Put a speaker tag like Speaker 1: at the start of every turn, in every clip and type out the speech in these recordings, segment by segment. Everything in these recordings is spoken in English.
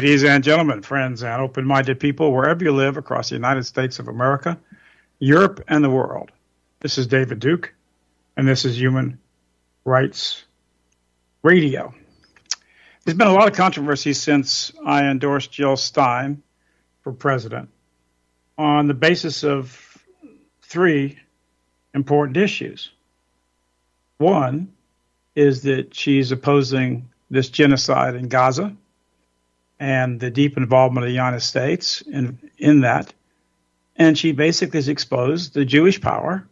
Speaker 1: Ladies and gentlemen, friends, and open minded people, wherever you live across the United States of America, Europe, and the world, this is David Duke, and this is Human Rights Radio. There's been a lot of controversy since I endorsed Jill Stein for president on the basis of three important issues. One is that she's opposing this genocide in Gaza and the deep involvement of the United States in, in that. And she basically has exposed the Jewish power.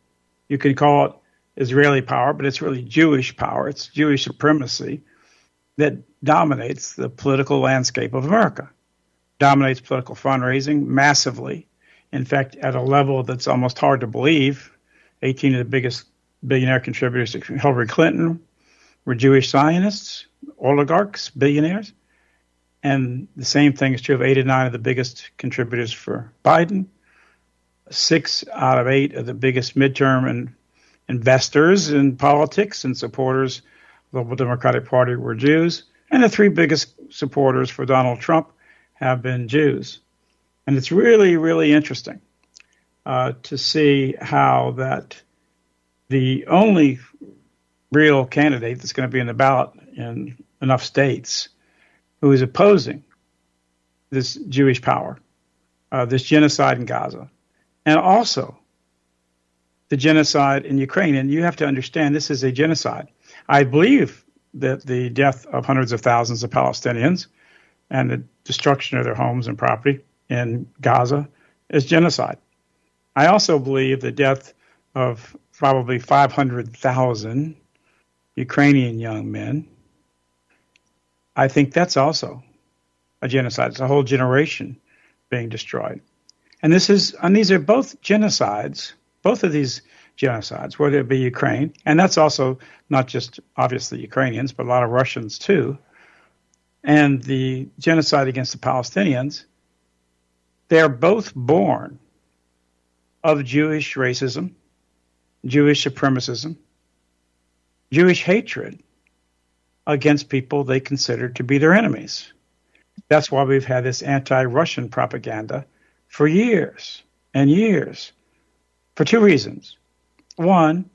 Speaker 1: You can call it Israeli power, but it's really Jewish power. It's Jewish supremacy that dominates the political landscape of America, dominates political fundraising massively. In fact, at a level that's almost hard to believe. 18 of the biggest billionaire contributors to Hillary Clinton were Jewish Zionists, oligarchs, billionaires. And the same thing is true of eight or nine of the biggest contributors for Biden. Six out of eight of the biggest midterm and investors in politics and supporters of the Democratic Party were Jews. And the three biggest supporters for Donald Trump have been Jews. And it's really, really interesting uh, to see how that the only real candidate that's going to be in the ballot in enough states who is opposing this Jewish power, uh, this genocide in Gaza, and also the genocide in Ukraine. And you have to understand this is a genocide. I believe that the death of hundreds of thousands of Palestinians and the destruction of their homes and property in Gaza is genocide. I also believe the death of probably 500,000 Ukrainian young men I think that's also a genocide. It's a whole generation being destroyed. And this is, and these are both genocides, both of these genocides, whether it be Ukraine, and that's also not just obviously Ukrainians, but a lot of Russians too, and the genocide against the Palestinians, they're both born of Jewish racism, Jewish supremacism, Jewish hatred, against people they considered to be their enemies. That's why we've had this anti Russian propaganda for years and years for two reasons. One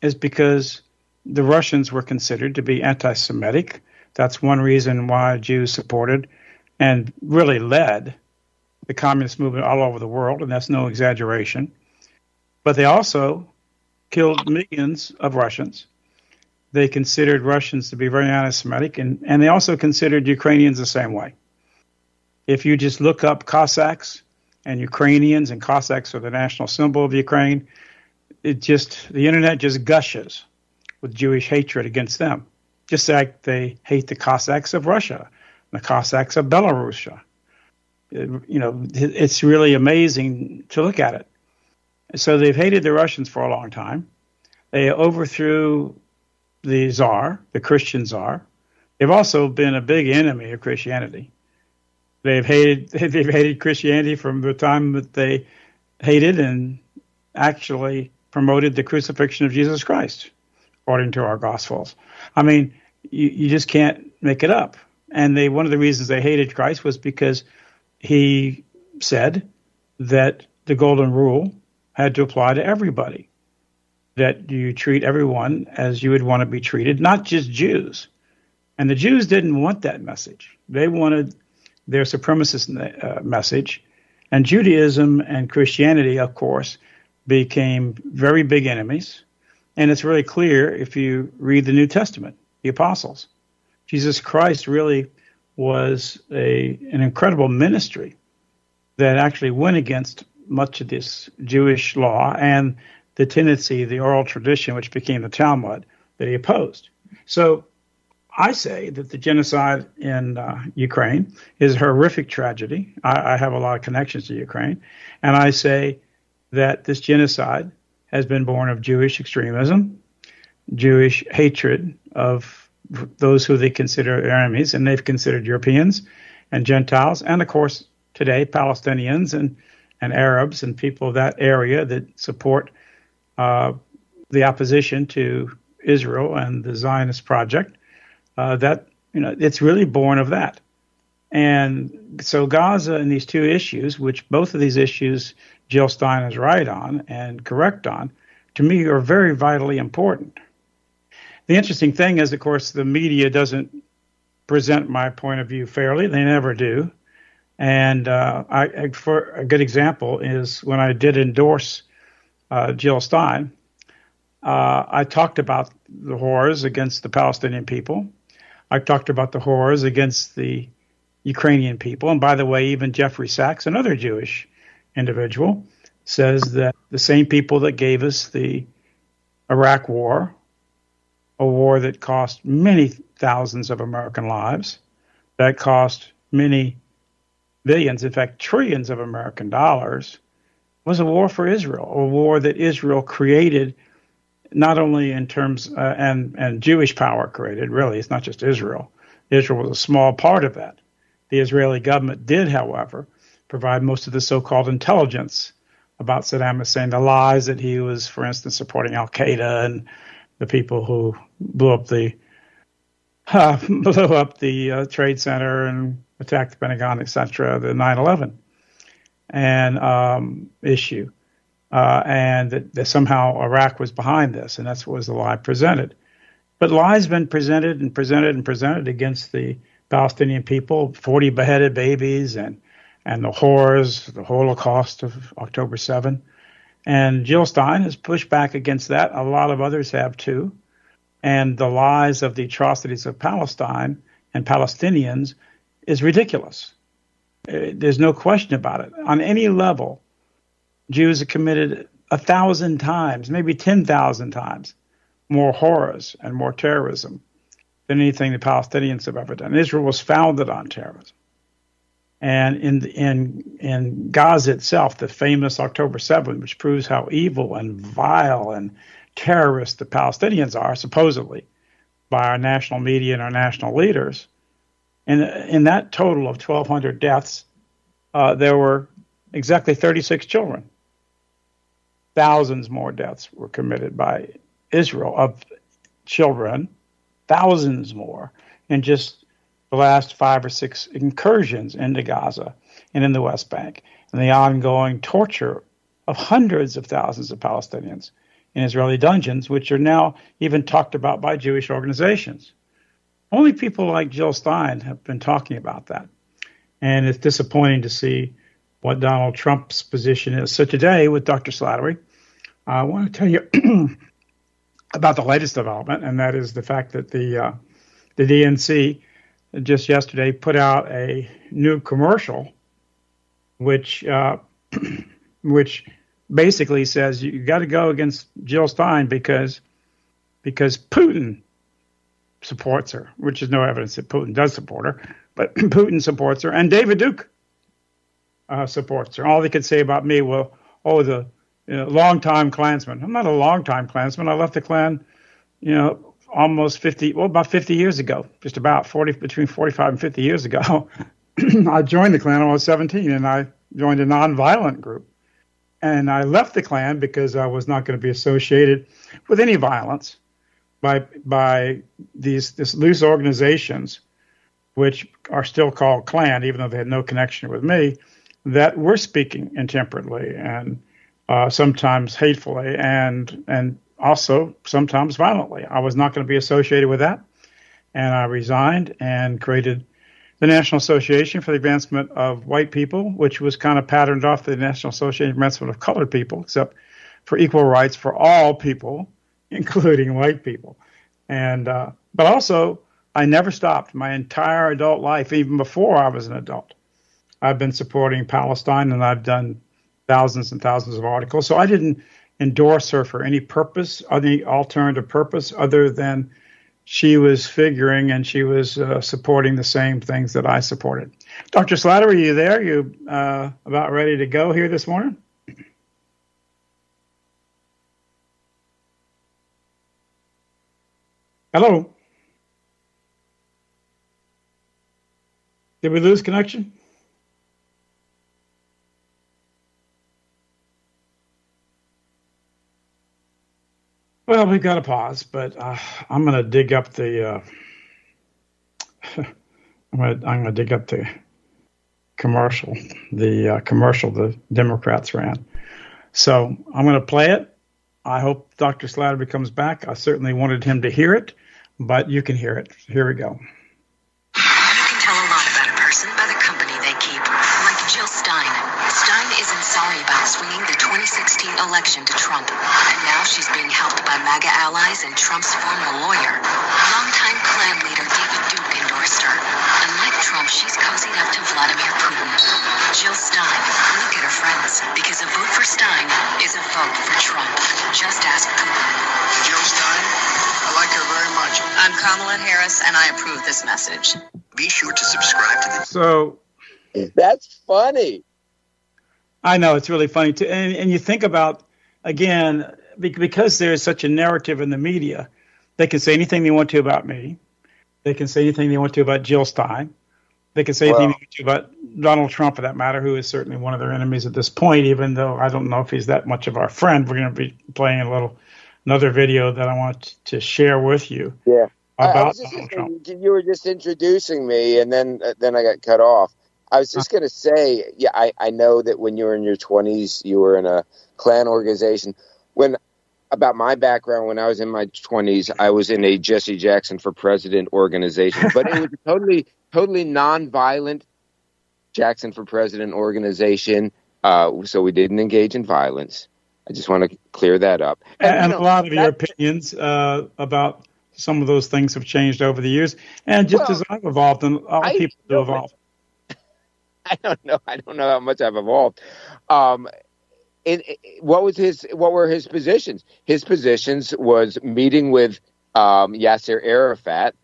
Speaker 1: is because the Russians were considered to be anti Semitic. That's one reason why Jews supported and really led the communist movement all over the world, and that's no exaggeration. But they also killed millions of Russians they considered Russians to be very anti-Semitic, and, and they also considered Ukrainians the same way. If you just look up Cossacks and Ukrainians, and Cossacks are the national symbol of Ukraine, it just the internet just gushes with Jewish hatred against them, just like they hate the Cossacks of Russia, the Cossacks of Belarus. Uh, you know, it's really amazing to look at it. So they've hated the Russians for a long time. They overthrew the czar, the Christian czar. They've also been a big enemy of Christianity. They've hated they've hated Christianity from the time that they hated and actually promoted the crucifixion of Jesus Christ, according to our Gospels. I mean, you, you just can't make it up. And they one of the reasons they hated Christ was because he said that the golden rule had to apply to everybody that you treat everyone as you would want to be treated, not just Jews. And the Jews didn't want that message. They wanted their supremacist uh, message. And Judaism and Christianity, of course, became very big enemies. And it's really clear if you read the New Testament, the apostles. Jesus Christ really was a, an incredible ministry that actually went against much of this Jewish law and the tendency, the oral tradition, which became the Talmud, that he opposed. So I say that the genocide in uh, Ukraine is a horrific tragedy. I, I, have a lot of connections to Ukraine. And I say that this genocide has been born of Jewish extremism, Jewish hatred of those who they consider enemies, and they've considered Europeans and Gentiles, and of course, today, Palestinians and, and Arabs and people of that area that support uh, the opposition to Israel and the Zionist project. Uh, that you know, it's really born of that. And so Gaza and these two issues, which both of these issues Jill Stein is right on and correct on, to me are very vitally important. The interesting thing is, of course, the media doesn't present my point of view fairly. They never do. And uh, I, for a good example is when I did endorse uh, Jill Stein, uh, I talked about the horrors against the Palestinian people. I talked about the horrors against the Ukrainian people. And by the way, even Jeffrey Sachs, another Jewish individual, says that the same people that gave us the Iraq War, a war that cost many thousands of American lives, that cost many billions, in fact, trillions of American dollars, was a war for Israel, a war that Israel created not only in terms uh, and and Jewish power created. Really, it's not just Israel. Israel was a small part of that. The Israeli government did, however, provide most of the so-called intelligence about Saddam Hussein, the lies that he was, for instance, supporting Al Qaeda and the people who blew up the uh, blew up the uh, Trade Center and attacked the Pentagon, etc. The 9/11 and um, issue uh, and that, that, somehow Iraq was behind this, and that's what was the lie presented. But lies been presented and presented and presented against the Palestinian people, 40 beheaded babies, and and the horrors, the Holocaust of October 7. And Jill Stein has pushed back against that. A lot of others have too. And the lies of the atrocities of Palestine and Palestinians is ridiculous. Uh, there's no question about it. On any level, Jews have committed a thousand times, maybe 10,000 times more horrors and more terrorism than anything the Palestinians have ever done. Israel was founded on terrorism. And in, in, in Gaza itself, the famous October 7th, which proves how evil and vile and terrorist the Palestinians are, supposedly, by our national media and our national leaders. And in that total of 1,200 deaths, uh, there were exactly 36 children. Thousands more deaths were committed by Israel of children, thousands more in just the last five or six incursions into Gaza and in the West Bank, and the ongoing torture of hundreds of thousands of Palestinians in Israeli dungeons, which are now even talked about by Jewish organizations. Only people like Jill Stein have been talking about that. And it's disappointing to see what Donald Trump's position is. So today, with Dr. Slattery, I want to tell you about the latest development, and that is the fact that the uh, the DNC just yesterday put out a new commercial, which uh, which basically says you got to go against Jill Stein because because Putin supports her, which is no evidence that Putin does support her, but Putin supports her, and David Duke uh, supports her. All they could say about me, well, oh, the you know, long-time Klansman. I'm not a long-time Klansman. I left the Klan, you know, almost 50, well, about 50 years ago, just about 40, between 45 and 50 years ago. I joined the Klan when I was 17, and I joined a nonviolent group. And I left the Klan because I was not going to be associated with any violence by by these these loose organizations, which are still called Klan, even though they had no connection with me, that were speaking intemperately and uh, sometimes hatefully, and and also sometimes violently. I was not going to be associated with that, and I resigned and created the National Association for the Advancement of White People, which was kind of patterned off the National Association for the Advancement of Colored People, except for equal rights for all people, including white people. And uh, but also, I never stopped my entire adult life, even before I was an adult. I've been supporting Palestine, and I've done thousands and thousands of articles. So I didn't endorse her for any purpose, any alternative purpose other than she was figuring and she was uh, supporting the same things that I supported. Dr. Slattery, are you there? You uh, about ready to go here this morning? Hello. Did we lose connection? Well, we've got to pause, but uh, I'm going to dig up the uh, I'm going to dig up the commercial, the uh, commercial the Democrats ran. So I'm going to play it. I hope Dr. Slattery comes back. I certainly wanted him to hear it, but you can hear it. Here we go. You
Speaker 2: can tell a lot about a person by the company they keep. Like Jill Stein. Stein isn't sorry about swinging the 2016 election to Trump. And now she's being helped by MAGA allies and Trump's former lawyer. Longtime Klan leader David Duke endorsed her. And like Trump, she's cozied up to Vladimir Putin. Jill Stein, look at her friends, because a vote for Stein is a vote for Trump. Just ask Putin.
Speaker 3: Jill Stein, I like her very much.
Speaker 2: I'm Kamala Harris, and I approve this message.
Speaker 3: Be sure to subscribe to the.
Speaker 1: So.
Speaker 4: That's funny.
Speaker 1: I know it's really funny too, and, and you think about again because there is such a narrative in the media, they can say anything they want to about me, they can say anything they want to about Jill Stein, they can say anything they want to about Donald Trump, for that matter, who is certainly one of their enemies at this point. Even though I don't know if he's that much of our friend, we're going to be playing a little another video that I want to share with you.
Speaker 4: Yeah.
Speaker 1: About
Speaker 4: Donald Trump. You were just introducing me, and then uh, then I got cut off. I was just going to say, yeah, I, I know that when you were in your 20s, you were in a Klan organization. When about my background, when I was in my 20s, I was in a Jesse Jackson for President organization, but it was totally, totally nonviolent Jackson for President organization. Uh, so we didn't engage in violence. I just want to clear that up.
Speaker 1: And, and you know, a lot of your opinions uh, about some of those things have changed over the years, and just well, as I've evolved, and all I, people do evolve.
Speaker 4: I don't know. I don't know how much I've evolved. Um, what was his? What were his positions? His positions was meeting with um, Yasser Arafat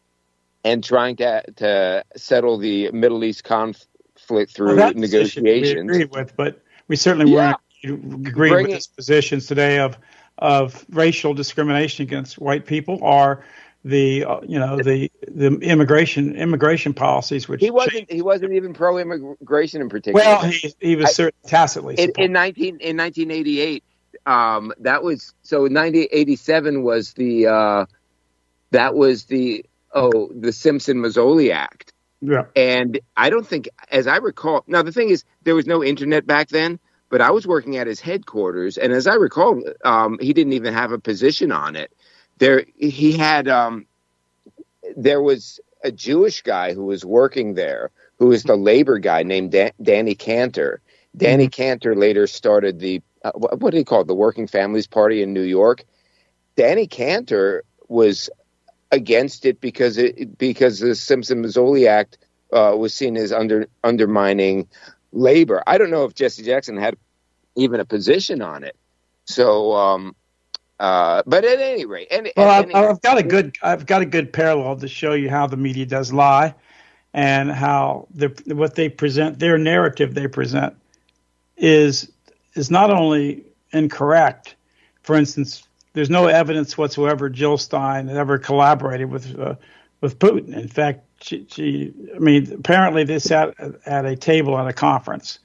Speaker 4: and trying to to settle the Middle East conflict through well, negotiations.
Speaker 1: We agree with, but we certainly yeah. weren't agree with his positions today of of racial discrimination against white people or the uh, you know the the immigration immigration policies which
Speaker 4: he wasn't changed. he wasn't even pro immigration in particular.
Speaker 1: Well, he, he was I, tacitly
Speaker 4: in, in, nineteen in nineteen eighty eight. Um, that was so. Nineteen eighty seven was the uh, that was the oh the Simpson Mazzoli Act.
Speaker 1: Yeah,
Speaker 4: and I don't think, as I recall, now the thing is, there was no internet back then. But I was working at his headquarters, and as I recall, um, he didn't even have a position on it there he had um, there was a Jewish guy who was working there who was the labor guy named Dan- Danny Cantor. Danny mm-hmm. Cantor later started the uh, what do you call it the Working Families Party in New York. Danny Cantor was against it because it because the Simpson Mazzoli Act uh, was seen as under undermining labor. I don't know if Jesse Jackson had even a position on it. So um, uh, but at any rate, and,
Speaker 1: well,
Speaker 4: I've,
Speaker 1: I've, got a good I've got a good parallel to show you how the media does lie, and how the what they present their narrative they present is is not only incorrect. For instance, there's no evidence whatsoever Jill Stein ever collaborated with uh, with Putin. In fact, she, she, I mean, apparently they sat at a table at a conference,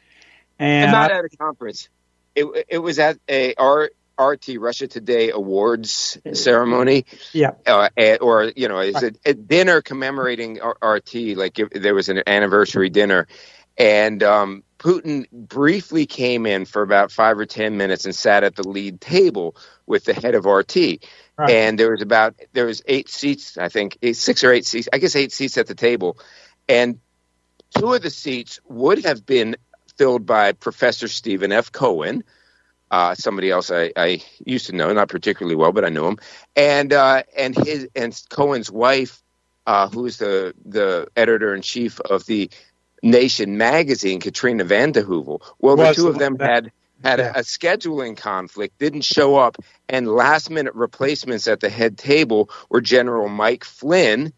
Speaker 1: and,
Speaker 4: and not at a conference. It, it was at a our RT Russia Today awards ceremony.
Speaker 1: Yeah.
Speaker 4: Uh, or you know, it's a, a dinner commemorating RT. Like if there was an anniversary dinner, and um, Putin briefly came in for about five or ten minutes and sat at the lead table with the head of RT. Right. And there was about there was eight seats, I think, eight, six or eight seats. I guess eight seats at the table, and two of the seats would have been filled by Professor Stephen F. Cohen uh, somebody else I, I, used to know, not particularly well, but I knew him, and uh, and his and Cohen's wife, uh, who is the the editor in chief of the Nation magazine, Katrina vanden Heuvel. Well, the two of them had had yeah. a, a, scheduling conflict, didn't show up, and last minute replacements at the head table were General Mike Flynn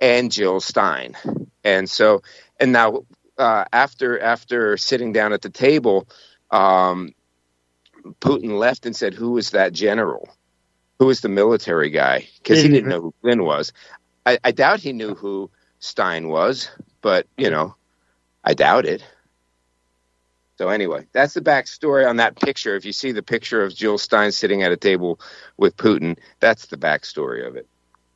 Speaker 4: and Jill Stein, and so and now uh, after after sitting down at the table. Um, Putin left and said, "Who is that general? Who is the military guy?" Because he didn't know who Flynn was. I, I doubt he knew who Stein was, but you know, I doubt it. So anyway, that's the backstory on that picture. If you see the picture of Jill Stein sitting at a table with Putin, that's the backstory of it.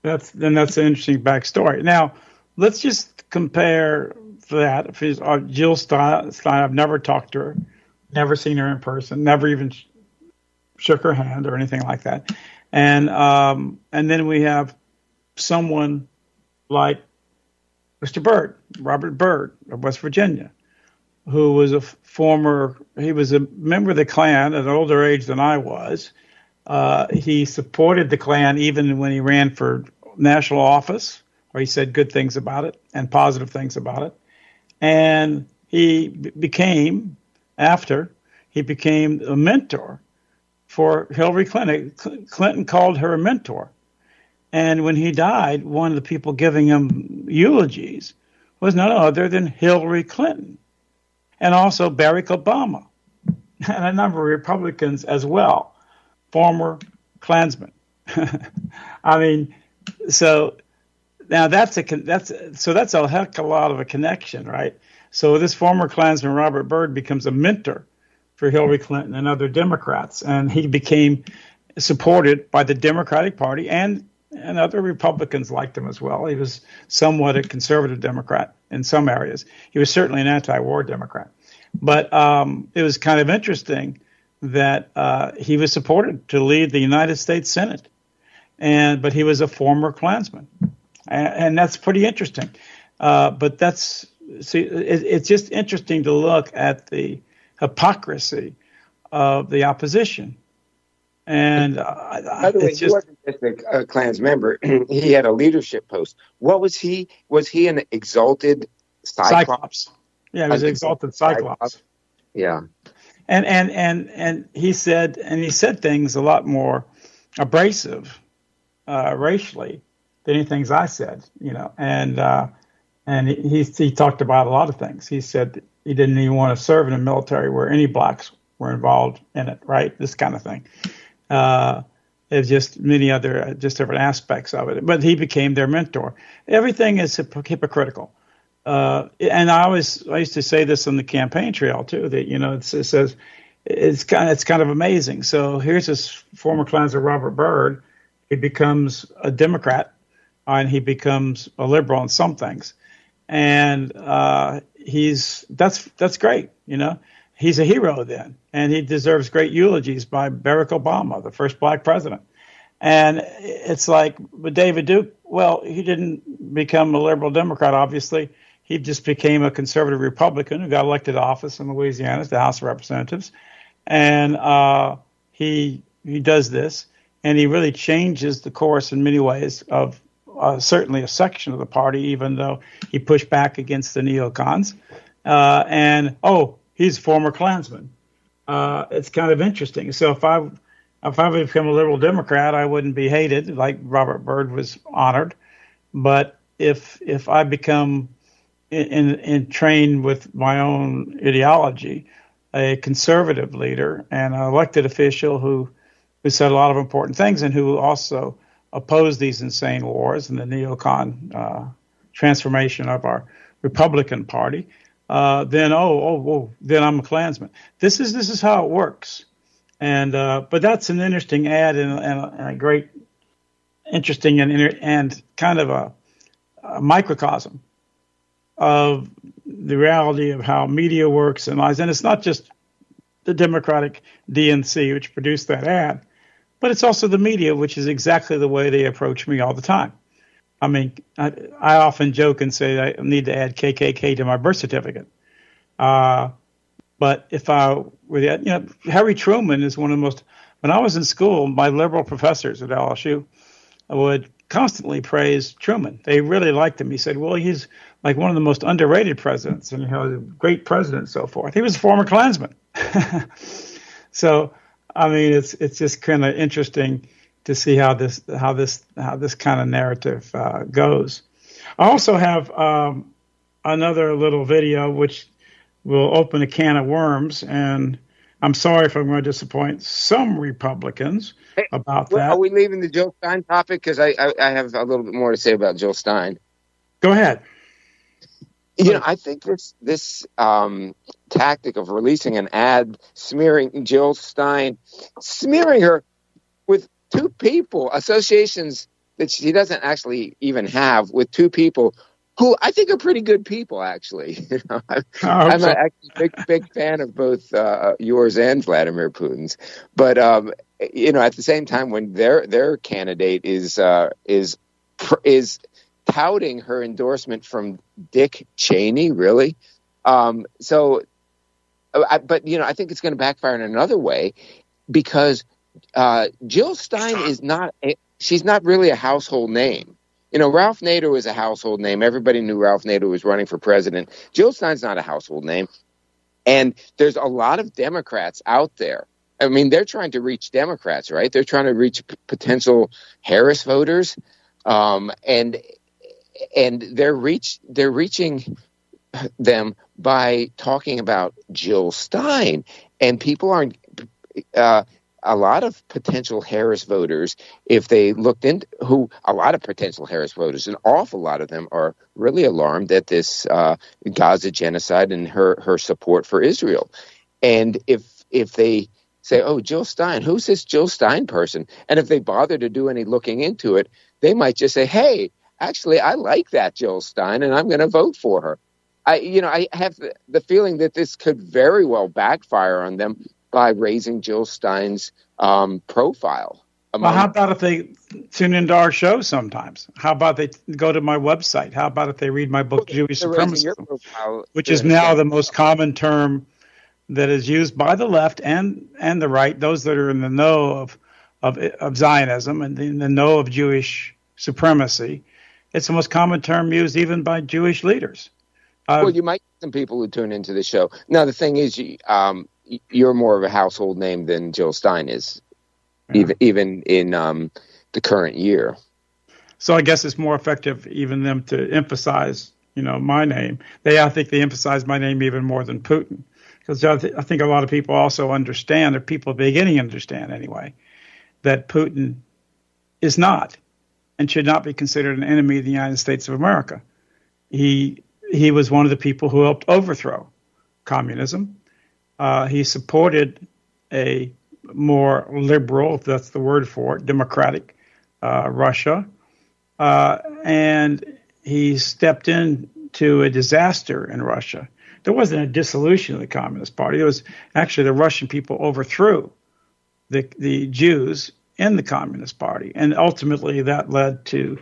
Speaker 1: That's then that's an interesting backstory. Now, let's just compare that. If it's, uh, Jill Stein, I've never talked to her, never seen her in person, never even sh- shook her hand or anything like that. And um, and then we have someone like Mr. Byrd, Robert Byrd of West Virginia, who was a former, he was a member of the Klan at an older age than I was. Uh, he supported the Klan even when he ran for national office, or he said good things about it and positive things about it. And he b- became, after, he became a mentor for Hillary Clinton. Clinton called her a mentor. And when he died, one of the people giving him eulogies was none other than Hillary Clinton and also Barack Obama and a number of Republicans as well, former Klansmen. I mean, so now that's a that's so that's a heck of a lot of a connection, right? So this former Klansman Robert Byrd becomes a mentor for Hillary Clinton and other Democrats, and he became supported by the Democratic Party and and other Republicans liked him as well. He was somewhat a conservative Democrat in some areas. He was certainly an anti-war Democrat, but um, it was kind of interesting that uh, he was supported to lead the United States Senate, and but he was a former Klansman, and, and that's pretty interesting. Uh, but that's see, it, it's just interesting to look at the hypocrisy of the opposition and uh,
Speaker 4: By the way,
Speaker 1: it's
Speaker 4: he wasn't just a, a Klans member. he had a leadership post. What was he? Was he an exalted cyclops?
Speaker 1: Cyclops. Yeah, he was an exalted
Speaker 4: so.
Speaker 1: Cyclops.
Speaker 4: Yeah.
Speaker 1: And and and and he said and he said things a lot more abrasive uh, racially than any things I said, you know. And uh, and he he talked about a lot of things. He said he didn't even want to serve in the military where any blacks were involved in it, right? This kind of thing. Uh, just many other uh, just different aspects of it. But he became their mentor. Everything is hypocritical. Uh, and I always I used to say this on the campaign trail too that you know it says it's kind of, it's kind of amazing. So here's this former Klansman Robert Byrd. He becomes a Democrat and he becomes a liberal in some things, and uh, he's that's that's great. You know, he's a hero then, and he deserves great eulogies by Barack Obama, the first black president. And it's like with David Duke, well, he didn't become a liberal Democrat, obviously. He just became a conservative Republican who got elected to office in Louisiana, the House of Representatives. And uh, he he does this, and he really changes the course in many ways of uh, certainly a section of the party, even though he pushed back against the neocons. Uh, and oh, he's a former Klansman. Uh, it's kind of interesting. So if I if I would become a liberal Democrat, I wouldn't be hated like Robert Byrd was honored. But if if I become in, in, in trained with my own ideology, a conservative leader and an elected official who who said a lot of important things and who also opposed these insane wars and the neocon uh, transformation of our Republican Party, uh, then oh oh oh then I'm a Klansman. This is this is how it works, and uh, but that's an interesting ad and, and, a, and a great, interesting and and kind of a, a microcosm of the reality of how media works and lies. And it's not just the Democratic DNC which produced that ad, but it's also the media, which is exactly the way they approach me all the time. I mean, I, I often joke and say I need to add KKK to my birth certificate. Uh, but if I were, you know, Harry Truman is one of the most. When I was in school, my liberal professors at LSU would constantly praise Truman. They really liked him. He said, "Well, he's like one of the most underrated presidents, and you know, a great president, and so forth." He was a former Klansman. so, I mean, it's it's just kind of interesting to see how this how this how this kind of narrative uh, goes. I also have um, another little video which will open a can of worms, and I'm sorry if I'm going to disappoint some Republicans
Speaker 4: Hey,
Speaker 1: about that.
Speaker 4: Are we leaving the Jill Stein topic? Because I, I I have a little bit more to say about Jill Stein.
Speaker 1: Go ahead.
Speaker 4: You know, I think this this um, tactic of releasing an ad smearing Jill Stein, smearing her two people, associations that she doesn't actually even have, with two people who I think are pretty good people, actually. You know, I'm, I'm so. a big, big fan of both uh, yours and Vladimir Putin's. But um, you know, at the same time, when their their candidate is uh, is is touting her endorsement from Dick Cheney, really. Um, so, uh, I, but you know, I think it's going to backfire in another way because uh, Jill Stein is not a, she's not really a household name. You know, Ralph Nader was a household name. Everybody knew Ralph Nader was running for president. Jill Stein's not a household name. And there's a lot of Democrats out there. I mean, they're trying to reach Democrats, right? They're trying to reach p- potential Harris voters, um, and and they're reach they're reaching them by talking about Jill Stein, and people aren't uh, a lot of potential Harris voters, if they looked into who a lot of potential Harris voters, an awful lot of them are really alarmed at this uh, Gaza genocide and her her support for Israel. And if if they say, "Oh, Jill Stein, who's this Jill Stein person?" and if they bother to do any looking into it, they might just say, "Hey, actually, I like that Jill Stein, and I'm going to vote for her." I, you know, I have the feeling that this could very well backfire on them by raising Jill Stein's um, profile.
Speaker 1: Well, how about if they tune into our show sometimes? How about they go to my website? How about if they read my book, Jewish Supremacy, which is now the most common term that is used by the left and and the right, those that are in the know of of, of Zionism and in the know of Jewish supremacy. It's the most common term used even by Jewish leaders.
Speaker 4: Uh, well, you might get some people who tune into the show. Now, the thing is, um, you're more of a household name than Jill Stein is, yeah. even even in um, the current year.
Speaker 1: So I guess it's more effective even them to emphasize, you know, my name. They, I think, they emphasize my name even more than Putin, because I, th- I think a lot of people also understand, or people beginning to understand anyway, that Putin is not and should not be considered an enemy of the United States of America. He he was one of the people who helped overthrow communism uh, he supported a more liberal, if that's the word for it, democratic uh, Russia. Uh, and he stepped into a disaster in Russia. There wasn't a dissolution of the Communist Party. It was actually the Russian people overthrew the, the Jews in the Communist Party. And ultimately that led to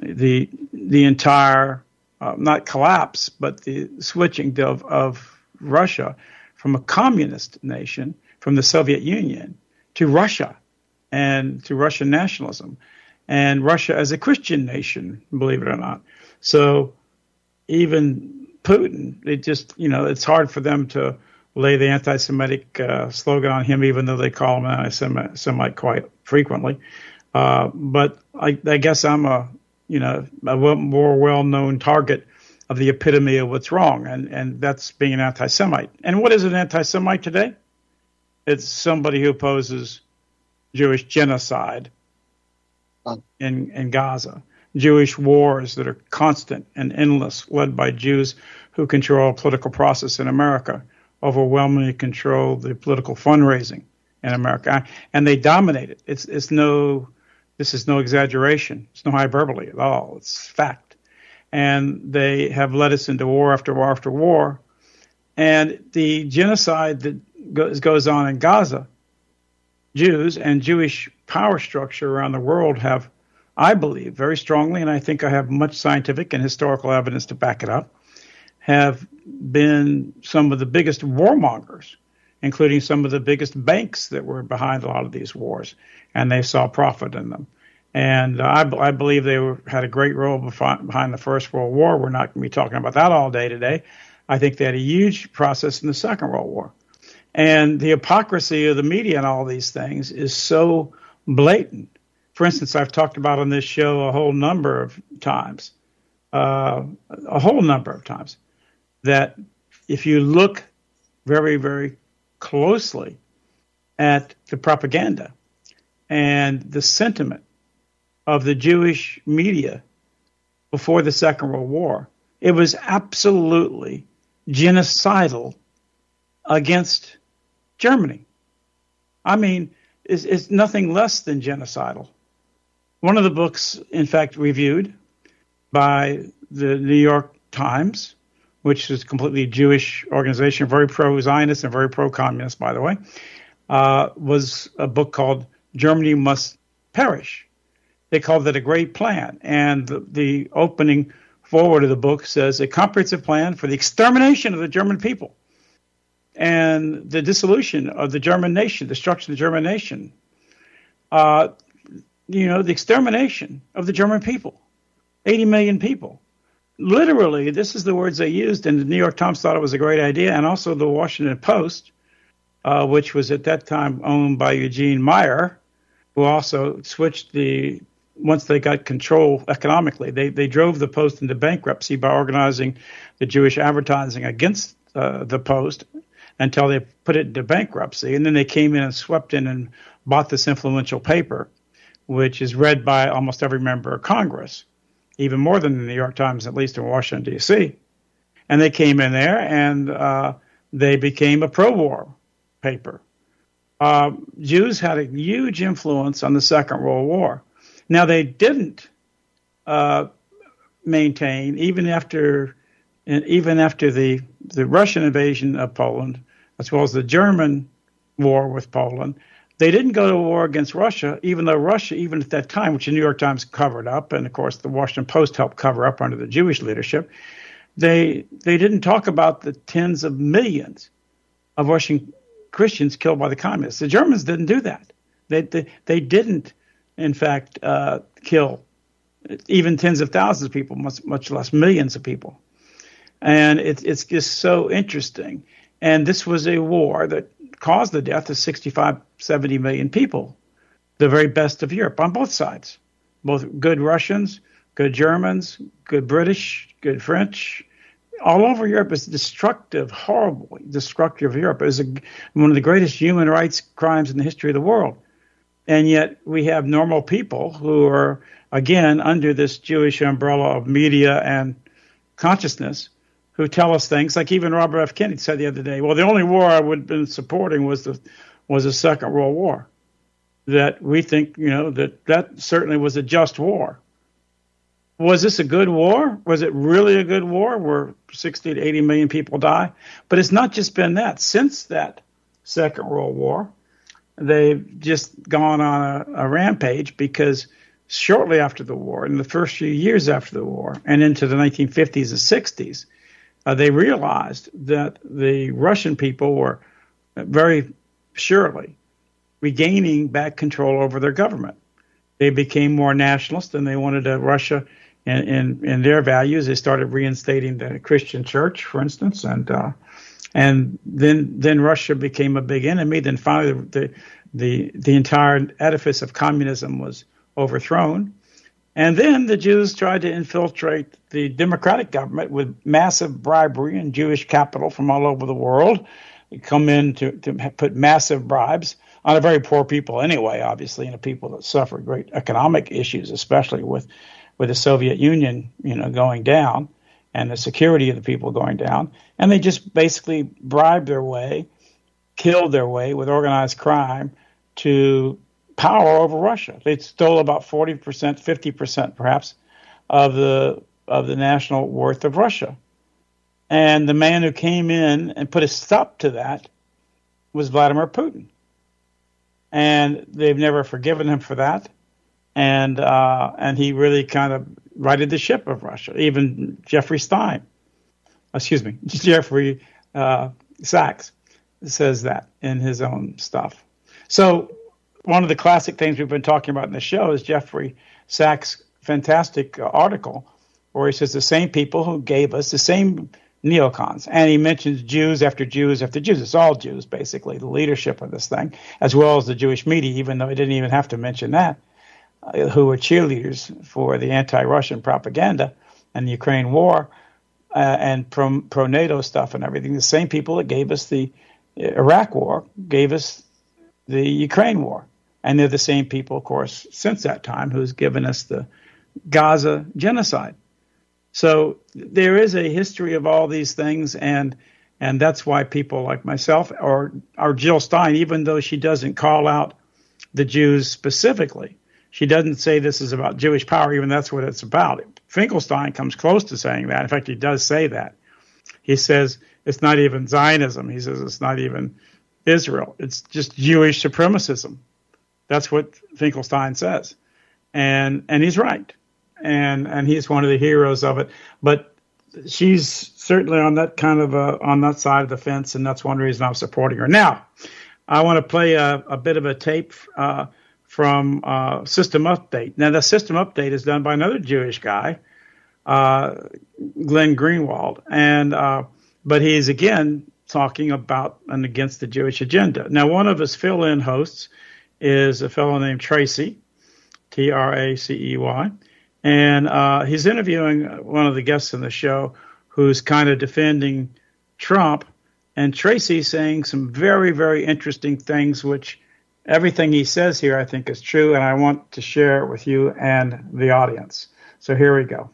Speaker 1: the, the entire, uh, not collapse, but the switching of, of Russia from a communist nation, from the Soviet Union, to Russia and to Russian nationalism, and Russia as a Christian nation, believe it or not. So even Putin, it just, you know, it's hard for them to lay the anti Semitic uh, slogan on him, even though they call him anti Semite quite frequently. Uh, but I, I guess I'm a, you know, a more well known target of the epitome of what's wrong, and, and that's being an anti Semite. And what is an anti Semite today? It's somebody who opposes Jewish genocide in, in Gaza, Jewish wars that are constant and endless, led by Jews who control a political process in America, overwhelmingly control the political fundraising in America, and they dominate it. It's, it's no, this is no exaggeration. It's no hyperbole at all. It's fact and they have led us into war after war after war. And the genocide that goes, goes on in Gaza, Jews and Jewish power structure around the world have, I believe, very strongly, and I think I have much scientific and historical evidence to back it up, have been some of the biggest warmongers, including some of the biggest banks that were behind a lot of these wars, and they saw profit in them. And I, I, believe they were, had a great role behind the First World War. We're not going to be talking about that all day today. I think they had a huge process in the Second World War. And the hypocrisy of the media and all these things is so blatant. For instance, I've talked about on this show a whole number of times, uh, a whole number of times, that if you look very, very closely at the propaganda and the sentiment of the Jewish media before the Second World War. It was absolutely genocidal against Germany. I mean, it's, it's, nothing less than genocidal. One of the books, in fact, reviewed by the New York Times, which is a completely Jewish organization, very pro Zionist and very pro communist, by the way, uh, was a book called Germany Must Perish. They called it a great plan. And the, the opening forward of the book says a comprehensive plan for the extermination of the German people and the dissolution of the German nation, the destruction of the German nation. Uh, you know, the extermination of the German people, 80 million people. Literally, this is the words they used, and the New York Times thought it was a great idea, and also the Washington Post, uh, which was at that time owned by Eugene Meyer, who also switched the once they got control economically, they they drove the Post into bankruptcy by organizing the Jewish advertising against uh, the Post until they put it into bankruptcy, and then they came in and swept in and bought this influential paper, which is read by almost every member of Congress, even more than the New York Times, at least in Washington D.C. And they came in there and uh, they became a pro-war paper. Uh, Jews had a huge influence on the Second World War. Now they didn't uh, maintain even after even after the the Russian invasion of Poland, as well as the German war with Poland. They didn't go to war against Russia, even though Russia, even at that time, which the New York Times covered up, and of course the Washington Post helped cover up under the Jewish leadership, they they didn't talk about the tens of millions of Russian Christians killed by the communists. The Germans didn't do that. They they, they didn't, in fact, uh, kill even tens of thousands of people, much much less millions of people. And it, it's just so interesting. And this was a war that caused the death of 65, 70 million people, the very best of Europe on both sides, both good Russians, good Germans, good British, good French, all over Europe is destructive, horrible, destructive of Europe. It is a, one of the greatest human rights crimes in the history of the world. And yet we have normal people who are, again, under this Jewish umbrella of media and consciousness who tell us things like even Robert F. Kennedy said the other day, well, the only war I would have been supporting was the, was the Second World War. That we think, you know, that that certainly was a just war was this a good war? Was it really a good war where 60 to 80 million people die? But it's not just been that. Since that Second World War, they've just gone on a, a rampage because shortly after the war, in the first few years after the war, and into the 1950s and 60s, uh, they realized that the Russian people were very surely regaining back control over their government. They became more nationalist and they wanted a Russia in, in, in their values. They started reinstating the Christian church, for instance, and uh, and then then Russia became a big enemy. Then finally, the the the entire edifice of communism was overthrown. And then the Jews tried to infiltrate the democratic government with massive bribery and Jewish capital from all over the world. They come in to, to put massive bribes on a very poor people anyway, obviously, and a people that suffered great economic issues, especially with with the Soviet Union, you know, going down and the security of the people going down, and they just basically bribed their way, killed their way with organized crime to power over Russia. They stole about 40%, 50% perhaps of the of the national worth of Russia. And the man who came in and put a stop to that was Vladimir Putin. And they've never forgiven him for that and uh, and he really kind of righted the ship of Russia. Even Jeffrey Stein, excuse me, Jeffrey uh, Sachs says that in his own stuff. So one of the classic things we've been talking about in the show is Jeffrey Sachs' fantastic article where he says the same people who gave us the same neocons. And he mentions Jews after Jews after Jews. It's all Jews, basically, the leadership of this thing, as well as the Jewish media, even though he didn't even have to mention that. Uh, who were cheerleaders for the anti-Russian propaganda and the Ukraine war uh, and pro, pro NATO stuff and everything. The same people that gave us the Iraq war gave us the Ukraine war, and they're the same people, of course, since that time who's given us the Gaza genocide. So there is a history of all these things, and and that's why people like myself or or Jill Stein, even though she doesn't call out the Jews specifically, She doesn't say this is about Jewish power, even that's what it's about. Finkelstein comes close to saying that. In fact, he does say that. He says it's not even Zionism. He says it's not even Israel. It's just Jewish supremacism. That's what Finkelstein says, and and he's right, and and he's one of the heroes of it. But she's certainly on that kind of a, on that side of the fence, and that's one reason I'm supporting her. Now, I want to play a, a bit of a tape uh, from uh, System Update. Now, the System Update is done by another Jewish guy, uh, Glenn Greenwald, and uh, but he's again talking about and against the Jewish agenda. Now, one of his fill-in hosts is a fellow named Tracey, T R A C E Y, and uh, he's interviewing one of the guests in the show who's kind of defending Trump, and Tracey saying some very, very interesting things, which everything he says here I think is true, and I want to share it with you and the audience. So here we go.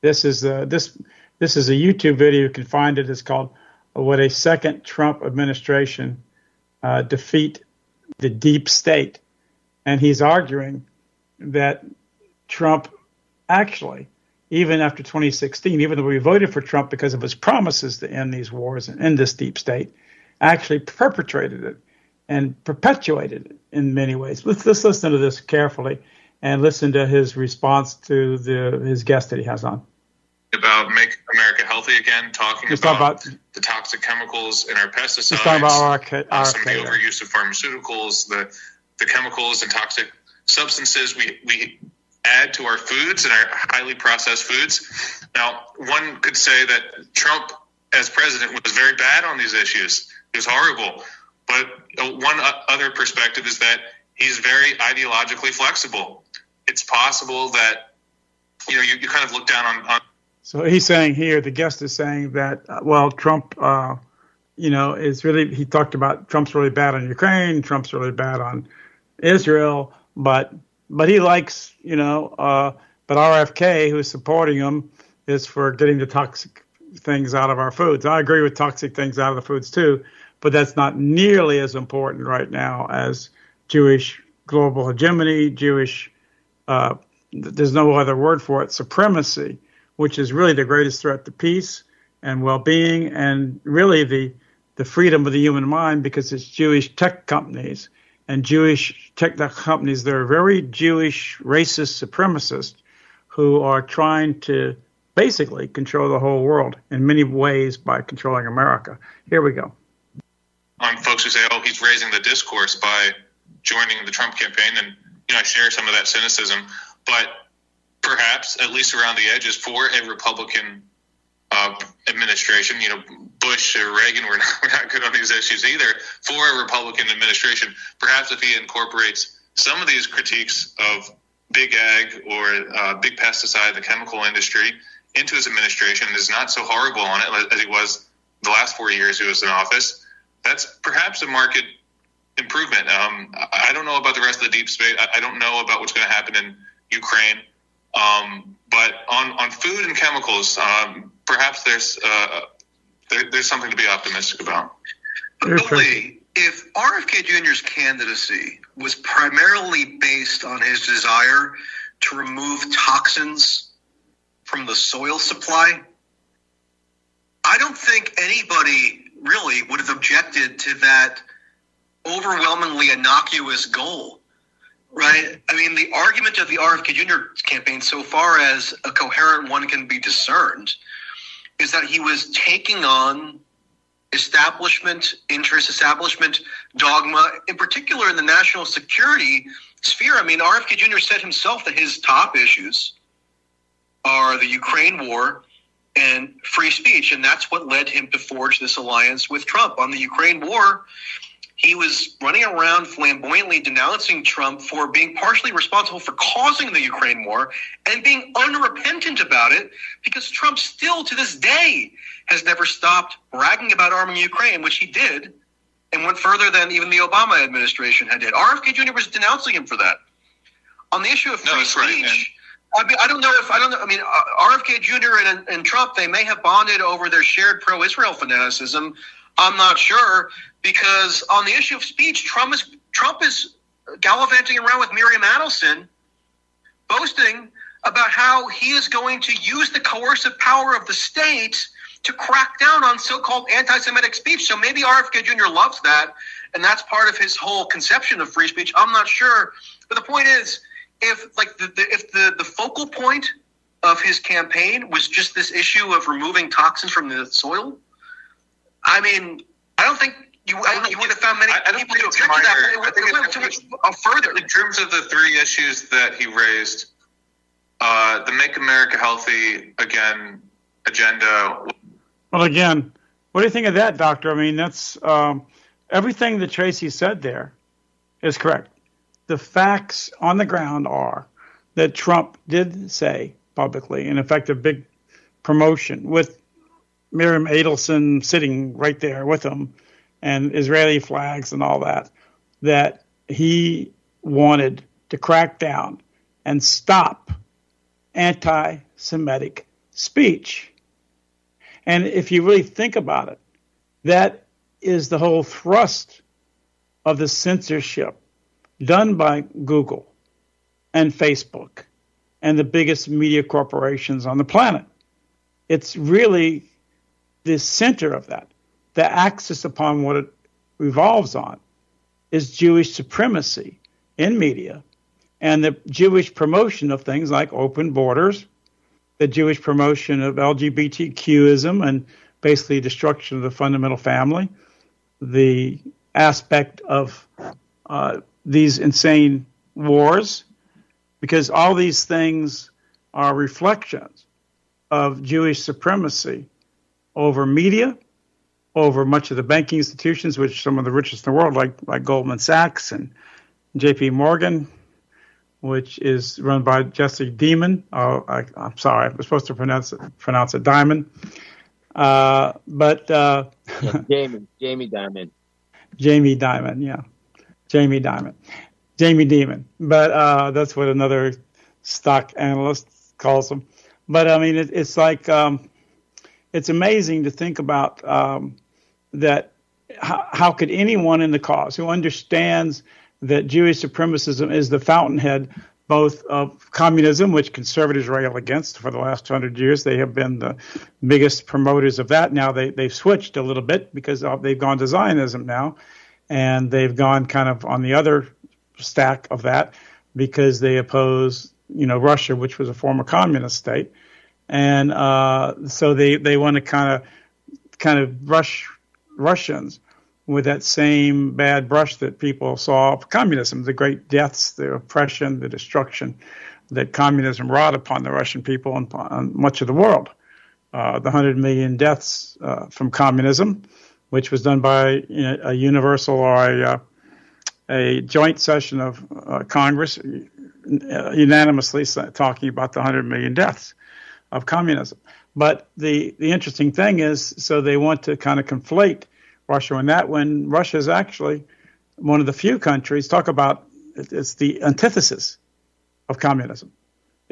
Speaker 1: This is uh, this this is a YouTube video. You can find it. It's called "What a Second Trump Administration uh, Defeat the Deep State?" And he's arguing that Trump actually, even after 2016, even though we voted for Trump because of his promises to end these wars and end this deep state, actually perpetrated it and perpetuated it in many ways. Let's, let's listen to this carefully and listen to his response to the his guest that he has on
Speaker 5: about make America healthy again, talking about, about, the toxic chemicals in our pesticides,
Speaker 1: talking about our,
Speaker 5: our, some of the overuse of pharmaceuticals, the the chemicals and toxic substances we, we add to our foods and our highly processed foods. Now, one could say that Trump, as president, was very bad on these issues. He was horrible. But uh, one other perspective is that he's very ideologically flexible. It's possible that you know you, you kind of look down on, on
Speaker 1: so he's saying here, the guest is saying that, uh, well, Trump, uh, you know, is really, he talked about Trump's really bad on Ukraine, Trump's really bad on Israel, but, but he likes, you know, uh, but RFK, who's supporting him, is for getting the toxic things out of our foods. I agree with toxic things out of the foods too, but that's not nearly as important right now as Jewish global hegemony, Jewish, uh, there's no other word for it, supremacy which is really the greatest threat to peace and well-being and really the the freedom of the human mind because it's Jewish tech companies and Jewish tech companies that are very Jewish racist supremacists who are trying to basically control the whole world in many ways by controlling America. Here we go.
Speaker 5: On folks who say, "Oh, he's raising the discourse by joining the Trump campaign," and you know, I share some of that cynicism, but perhaps, at least around the edges, for a Republican uh, administration. You know, Bush or Reagan were not, were not good on these issues either. For a Republican administration, perhaps if he incorporates some of these critiques of big ag or uh, big pesticide, the chemical industry, into his administration, is not so horrible on it as he was the last four years he was in office. That's perhaps a market improvement. Um, I don't know about the rest of the deep state. I don't know about what's going to happen in Ukraine. Um, but on, on food and chemicals, um, perhaps there's uh, there, there's something to be optimistic about.
Speaker 3: Lee, if RFK Jr.'s candidacy was primarily based on his desire to remove toxins from the soil supply, I don't think anybody really would have objected to that overwhelmingly innocuous goal. Right. I mean, the argument of the RFK Jr. campaign, so far as a coherent one can be discerned, is that he was taking on establishment interest, establishment dogma, in particular in the national security sphere. I mean, RFK Jr. said himself that his top issues are the Ukraine war and free speech, and that's what led him to forge this alliance with Trump. On the Ukraine war, he was running around flamboyantly denouncing Trump for being partially responsible for causing the Ukraine war and being unrepentant about it because Trump still to this day has never stopped bragging about arming Ukraine, which he did and went further than even the Obama administration had did. RFK Jr. was denouncing him for that. On the issue of free no, speech, I mean, I don't know if I don't know. I mean, uh, RFK Jr. And, and Trump, they may have bonded over their shared pro-Israel fanaticism. I'm not sure because on the issue of speech, Trump is Trump is gallivanting around with Miriam Adelson, boasting about how he is going to use the coercive power of the state to crack down on so-called anti-Semitic speech. So maybe RFK Jr. loves that, and that's part of his whole conception of free speech. I'm not sure, but the point is, if like the, the if the the focal point of his campaign was just this issue of removing toxins from the soil, I mean, I don't think you, I, you would have found many
Speaker 5: I, I don't
Speaker 3: people
Speaker 5: think
Speaker 3: to
Speaker 5: it's
Speaker 3: object to that.
Speaker 5: minor.
Speaker 3: It,
Speaker 5: I
Speaker 3: went-
Speaker 5: think
Speaker 3: it went
Speaker 5: it's-
Speaker 3: too much uh, further.
Speaker 5: In terms of the three issues that he raised, uh, the Make America Healthy Again agenda.
Speaker 1: Well, again, what do you think of that, Doctor? I mean, that's um, everything that Tracey said there is correct. The facts on the ground are that Trump did say publicly, in effect, a big promotion with Miriam Adelson sitting right there with him and Israeli flags and all that, that he wanted to crack down and stop anti Semitic speech. And if you really think about it, that is the whole thrust of the censorship done by Google and Facebook and the biggest media corporations on the planet. It's really the center of that. The axis upon what it revolves on is Jewish supremacy in media and the Jewish promotion of things like open borders, the Jewish promotion of LGBTQism and basically destruction of the fundamental family, the aspect of uh, these insane wars, because all these things are reflections of Jewish supremacy over media, over much of the banking institutions, which some of the richest in the world, like like Goldman Sachs and J.P. Morgan, which is run by Jesse Diamond. Oh, I, am sorry, I was supposed to pronounce it, pronounce it Diamond, uh, but uh,
Speaker 4: Yeah, Jamie, Jamie Dimon.
Speaker 1: Jamie Diamond, yeah, Jamie Diamond, Jamie Demon. But uh, that's what another stock analyst calls him. But I mean, it, it's like um, it's amazing to think about um, that. How, how could anyone in the cause who understands that Jewish supremacism is the fountainhead both of communism, which conservatives rail against for the last 200 years. They have been the biggest promoters of that. Now they, they've switched a little bit because they've gone to Zionism now, and they've gone kind of on the other stack of that because they oppose, you know, Russia, which was a former communist state. And uh, so they, they want to kind of kind of rush Russians with that same bad brush that people saw of communism, the great deaths, the oppression, the destruction that communism wrought upon the Russian people and much of the world. Uh, the 100 million deaths uh, from communism, which was done by a universal or a, uh, a joint session of uh, Congress uh, unanimously talking about the 100 million deaths of communism. But the, the interesting thing is, so they want to kind of conflate Russia and that when Russia is actually one of the few countries talk about it's the antithesis of communism.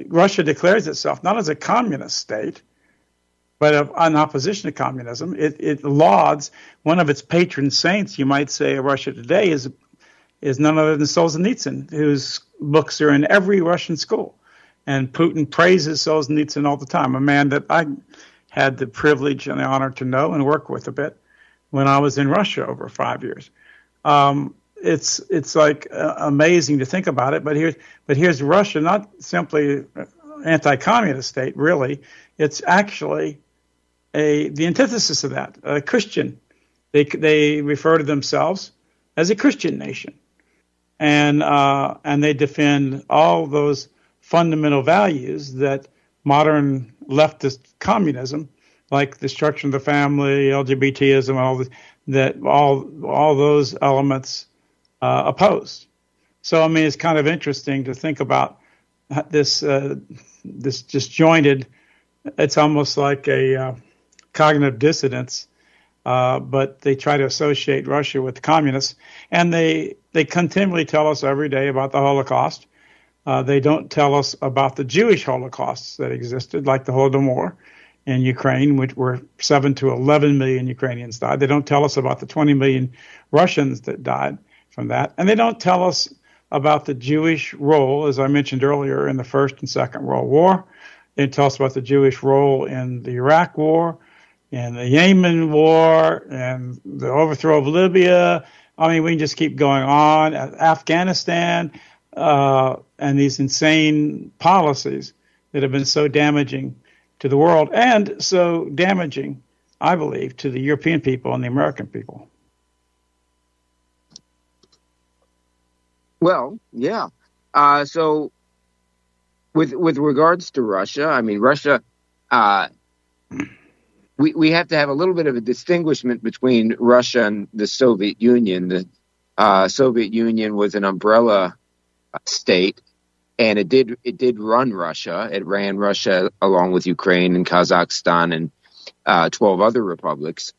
Speaker 1: Russia declares itself not as a communist state, but an opposition to communism. It, it lauds one of its patron saints, you might say, of Russia today is is none other than Solzhenitsyn, whose books are in every Russian school. And Putin praises Solzhenitsyn all the time, a man that I had the privilege and the honor to know and work with a bit when I was in Russia over five years. Um, it's it's like uh, amazing to think about it, but here's but here's Russia, not simply anti-communist state, really. It's actually a the antithesis of that, a Christian. They they refer to themselves as a Christian nation, and uh, and they defend all those fundamental values that modern leftist communism like destruction of the family, LGBTism, all the, that all all those elements uh, opposed. So I mean, it's kind of interesting to think about this uh, this disjointed. It's almost like a uh, cognitive dissonance, uh, but they try to associate Russia with the communists, and they they continually tell us every day about the Holocaust. Uh, they don't tell us about the Jewish Holocausts that existed, like the Holodomor in Ukraine, which were 7 to 11 million Ukrainians died. They don't tell us about the 20 million Russians that died from that. And they don't tell us about the Jewish role, as I mentioned earlier, in the First and Second World War. It tell us about the Jewish role in the Iraq War, in the Yemen War, and the overthrow of Libya. I mean, we can just keep going on. Afghanistan, uh, and these insane policies that have been so damaging to the world and so damaging, I believe, to the European people and the American people.
Speaker 4: Well, yeah. Uh, so, with with regards to Russia, I mean, Russia, uh, we we have to have a little bit of a distinguishment between Russia and the Soviet Union. The uh, Soviet Union was an umbrella state, and it did it did run Russia. It ran Russia along with Ukraine and Kazakhstan and uh, twelve other republics.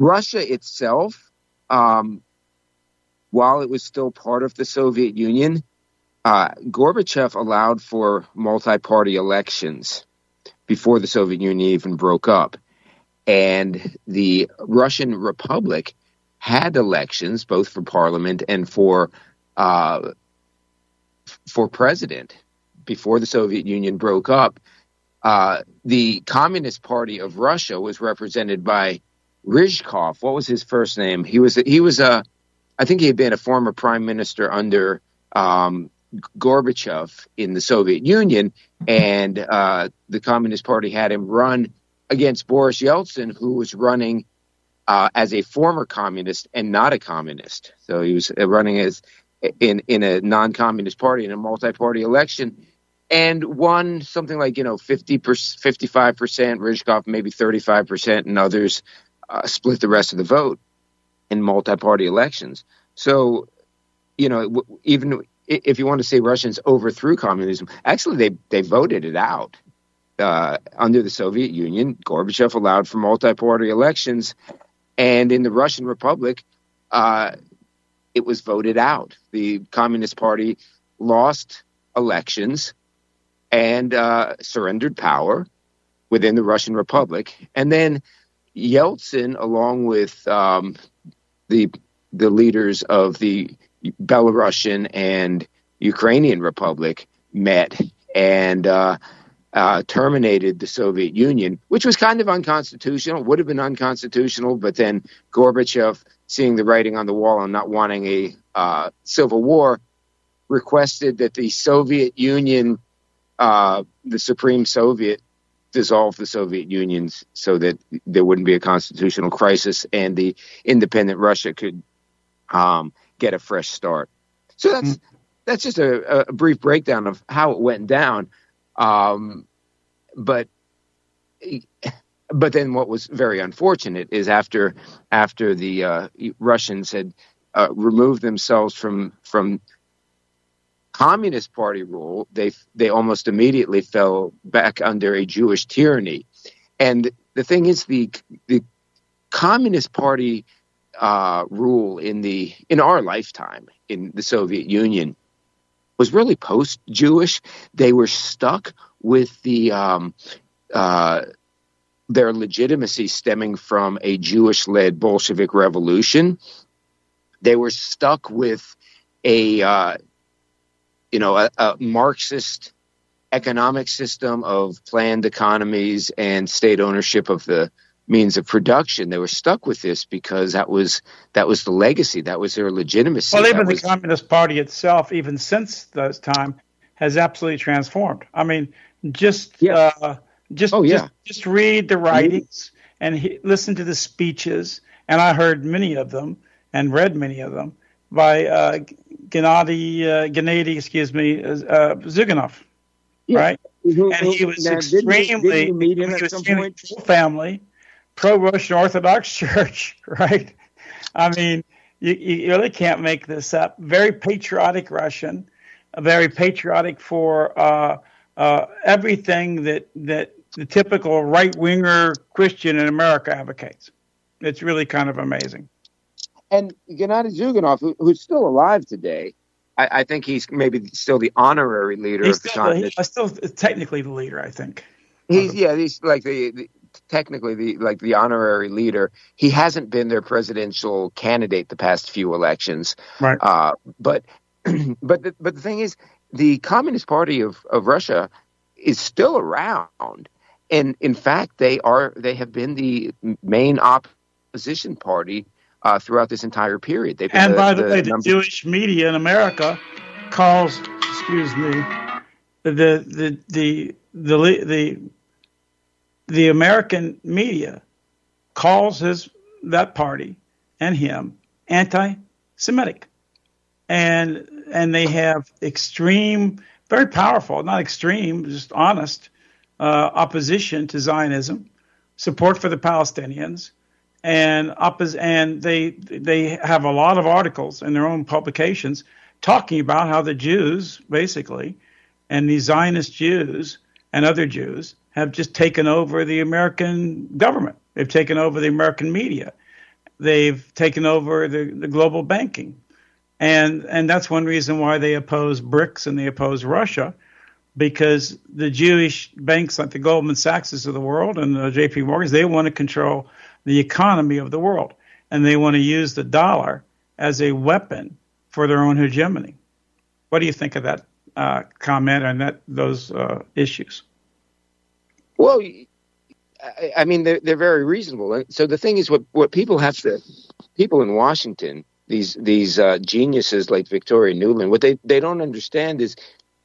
Speaker 4: Russia itself um, while it was still part of the Soviet Union, uh, Gorbachev allowed for multi party elections before the Soviet Union even broke up. And the Russian Republic had elections both for parliament and for uh, for president before the Soviet Union broke up. Uh, the Communist Party of Russia was represented by Ryzhkov. What was his first name? He was he was a I think he had been a former prime minister under um, Gorbachev in the Soviet Union, and uh, the Communist Party had him run against Boris Yeltsin, who was running uh, as a former communist and not a communist. So he was uh, running as in in a non-communist party in a multi-party election, and won something like you know 50 55 percent. Ryzhkov maybe 35 percent, and others uh, split the rest of the vote in multi-party elections. So, you know, even if you want to say Russians overthrew communism, actually they they voted it out. Uh, under the Soviet Union, Gorbachev allowed for multi-party elections, and in the Russian Republic, uh, it was voted out. The Communist Party lost elections and uh, surrendered power within the Russian Republic, and then Yeltsin, along with um, the the leaders of the Belarusian and Ukrainian Republic met and uh, uh, terminated the Soviet Union, which was kind of unconstitutional, would have been unconstitutional, but then Gorbachev, seeing the writing on the wall and not wanting a uh, civil war, requested that the Soviet Union, uh, the Supreme Soviet, dissolve the Soviet Union so that there wouldn't be a constitutional crisis and the independent Russia could um, get a fresh start. So that's mm-hmm. that's just a, a, brief breakdown of how it went down. Um, but but then what was very unfortunate is after after the uh, Russians had uh, removed themselves from from Communist Party rule, they they almost immediately fell back under a Jewish tyranny. And the thing is, the the Communist Party uh, rule in the in our lifetime in the Soviet Union was really post-Jewish. They were stuck with the um, uh, their legitimacy stemming from a Jewish-led Bolshevik revolution. They were stuck with a uh, you know a, a Marxist economic system of planned economies and state ownership of the means of production. They were stuck with this because that was that was the legacy. That was their legitimacy.
Speaker 1: Well, even
Speaker 4: that
Speaker 1: the Communist Party itself, even since that time, has absolutely transformed. I mean, just yeah. uh, just oh, yeah. just, just read the writings and he, listen to the speeches. And I heard many of them and read many of them by uh, Gennady, uh, Gennady, excuse me, uh, Zyuganov, yeah. right? Mm-hmm. And he was now, extremely, didn't didn't you meet him at some point? family, pro-Russian Orthodox Church, right? I mean, you, you really can't make this up. Very patriotic Russian, very patriotic for uh, uh, everything that that the typical right winger Christian in America advocates. It's really kind of amazing.
Speaker 4: And Gennady Zyuganov, who, who's still alive today, I, I, think he's maybe still the honorary leader
Speaker 1: he's
Speaker 4: of the
Speaker 1: still,
Speaker 4: communist.
Speaker 1: He's still technically the leader, I think.
Speaker 4: He's yeah, he's like the, the technically the like the honorary leader. He hasn't been their presidential candidate the past few elections.
Speaker 1: Right.
Speaker 4: Uh, but but the, but the thing is, the Communist Party of, of Russia is still around, and in fact, they are they have been the main opposition party uh, throughout this entire period.
Speaker 1: They've and the, by the, the way, the number- Jewish media in America calls, excuse me, the the the the the the American media calls his that party and him anti-Semitic, and and they have extreme, very powerful, not extreme, just honest uh, opposition to Zionism, support for the Palestinians, and oppos- and they they have a lot of articles in their own publications talking about how the Jews basically and the Zionist Jews and other Jews have just taken over the American government. They've taken over the American media. They've taken over the, the global banking. And and that's one reason why they oppose BRICS and they oppose Russia, because the Jewish banks like the Goldman Sachs of the world and the J.P. Morgans, they want to control the economy of the world, and they want to use the dollar as a weapon for their own hegemony. What do you think of that uh, comment on that those uh, issues?
Speaker 4: Well, I mean, they're, they're very reasonable. And so the thing is, what what people have to people in Washington, these these uh, geniuses like Victoria Nuland, what they they don't understand is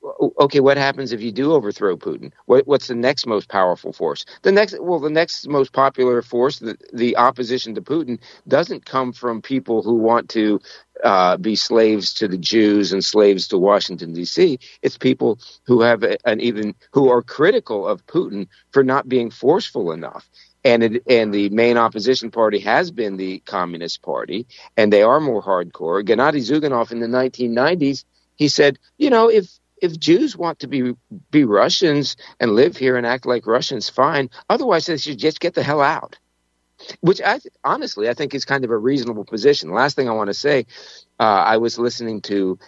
Speaker 4: okay, what happens if you do overthrow Putin? What, what's the next most powerful force? The next, well, the next most popular force, the, the opposition to Putin, doesn't come from people who want to uh, be slaves to the Jews and slaves to Washington D.C. It's people who have an even who are critical of Putin for not being forceful enough. And it, and the main opposition party has been the Communist Party, and they are more hardcore. Gennady Zyuganov in the 1990s, he said, you know, if if Jews want to be be Russians and live here and act like Russians, fine. Otherwise, they should just get the hell out. Which I honestly I think is kind of a reasonable position. Last thing I want to say, uh, I was listening to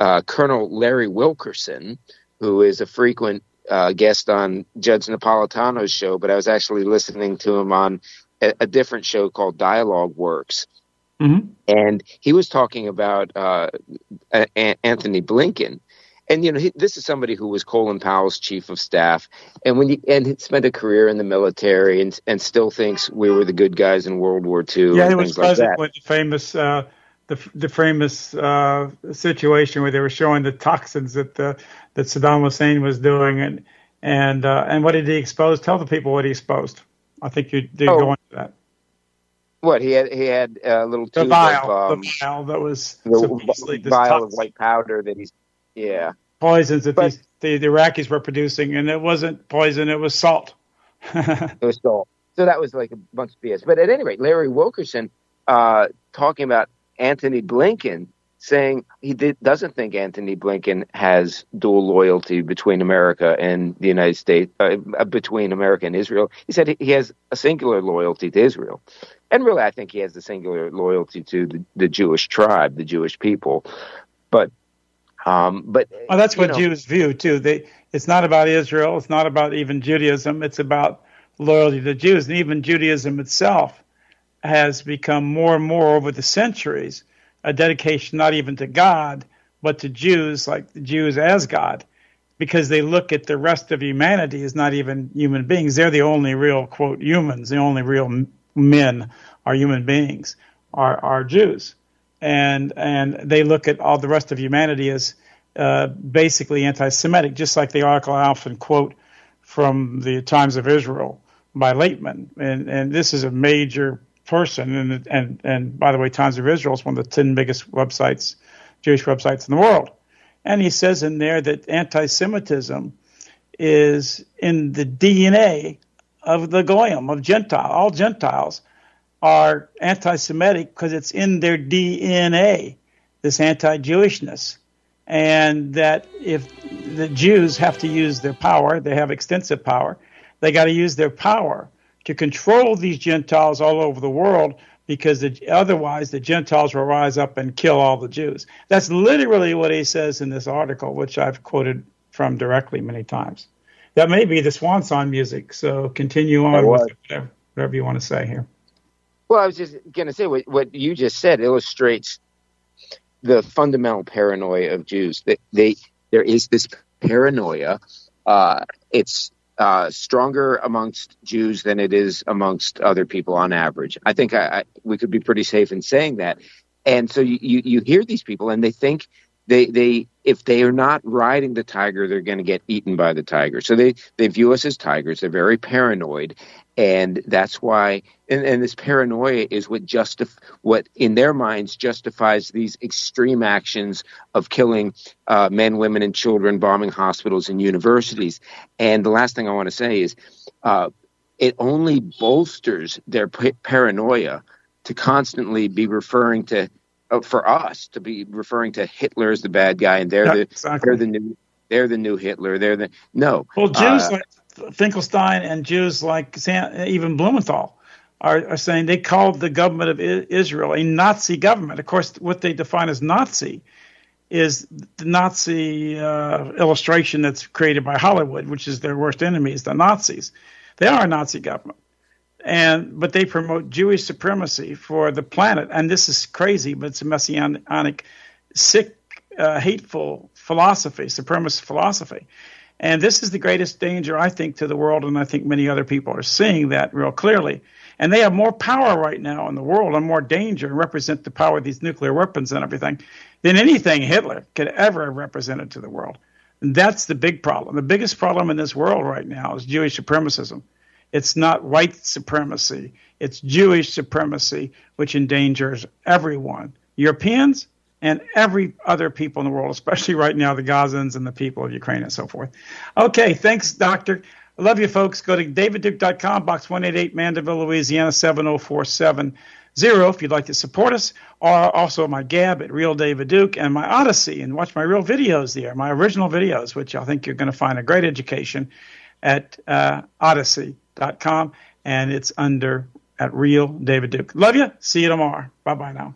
Speaker 4: uh, Colonel Larry Wilkerson, who is a frequent uh, guest on Judge Napolitano's show, but I was actually listening to him on a, a different show called Dialogue Works. Mm-hmm. And he was talking about uh, a- Antony Blinken and you know he, this is somebody who was Colin Powell's chief of staff, and when you and spent a career in the military, and and still thinks we were the good guys in World War II.
Speaker 1: Yeah, he was present like with the famous uh, the the famous uh, situation where they were showing the toxins that the that Saddam Hussein was doing, and and uh, and what did he expose? Tell the people what he exposed. I think you did oh. go into that.
Speaker 4: What he had, he had a little
Speaker 1: the vial, of, um, the vial that was
Speaker 4: the vial of white powder that he's yeah.
Speaker 1: Poisons that but, these, the, the Iraqis were producing, and it wasn't poison; it was salt.
Speaker 4: it was salt. So that was like a bunch of BS. But at any rate, Larry Wilkerson uh, talking about Antony Blinken saying he did, doesn't think Antony Blinken has dual loyalty between America and the United States, uh, between America and Israel. He said he has a singular loyalty to Israel. And really, I think he has a singular loyalty to the, the Jewish tribe, the Jewish people. But um, but
Speaker 1: well, that's what know, Jews view too. They it's not about Israel. It's not about even Judaism. It's about loyalty to Jews, and even Judaism itself has become more and more over the centuries a dedication not even to God but to Jews, like the Jews as God, because they look at the rest of humanity as not even human beings. They're the only real quote humans. The only real men are human beings are are Jews and and they look at all the rest of humanity as uh, basically anti-Semitic, just like the article I often quote from the Times of Israel by Laitman, and and this is a major person, and and and by the way, Times of Israel is one of the ten biggest websites, Jewish websites in the world, and he says in there that anti-Semitism is in the DNA of the goyim of Gentile, all Gentiles are anti Semitic because it's in their DNA, this anti Jewishness. And that if the Jews have to use their power, they have extensive power, they got to use their power to control these Gentiles all over the world because the, otherwise the Gentiles will rise up and kill all the Jews. That's literally what he says in this article, which I've quoted from directly many times. that may be the swan song music. So continue on with whatever, whatever you want to say here.
Speaker 4: Well, I was just going to say what, what you just said illustrates the fundamental paranoia of Jews. That they, they there is this paranoia. Uh, it's uh, stronger amongst Jews than it is amongst other people on average. I think I, I, we could be pretty safe in saying that. And so you, you, you hear these people and they think they they if they are not riding the tiger, they're going to get eaten by the tiger. So they they view us as tigers. They're very paranoid, and that's why. And, and this paranoia is what justif- what in their minds justifies these extreme actions of killing uh, men, women, and children, bombing hospitals and universities. And the last thing I want to say is, uh, it only bolsters their p- paranoia to constantly be referring to uh, for us to be referring to Hitler as the bad guy, and they're yeah, the exactly. they're the new they're the new Hitler. They're the no.
Speaker 1: Well, Jews uh, like Finkelstein and Jews like Sam, even Blumenthal are, are saying they called the government of Israel a Nazi government. Of course, what they define as Nazi is the Nazi uh, illustration that's created by Hollywood, which is their worst enemies, the Nazis. They are a Nazi government and but they promote Jewish supremacy for the planet. And this is crazy, but it's a messianic, sick, uh, hateful philosophy, supremacist philosophy. And this is the greatest danger, I think, to the world, and I think many other people are seeing that real clearly. And they have more power right now in the world and more danger and represent the power of these nuclear weapons and everything than anything Hitler could ever have represented to the world. And that's the big problem. The biggest problem in this world right now is Jewish supremacism. It's not white supremacy, it's Jewish supremacy, which endangers everyone Europeans and every other people in the world, especially right now, the Gazans and the people of Ukraine and so forth. Okay, thanks, Doctor. I love you, folks. Go to davidduke.com, box 188, Mandeville, Louisiana, 70470 if you'd like to support us, or also my Gab at Real David Duke and my Odysee, and watch my real videos there, my original videos, which I think you're going to find a great education at uh, Odysee com, and it's under at Real David Duke. Love you. See you tomorrow. Bye bye now.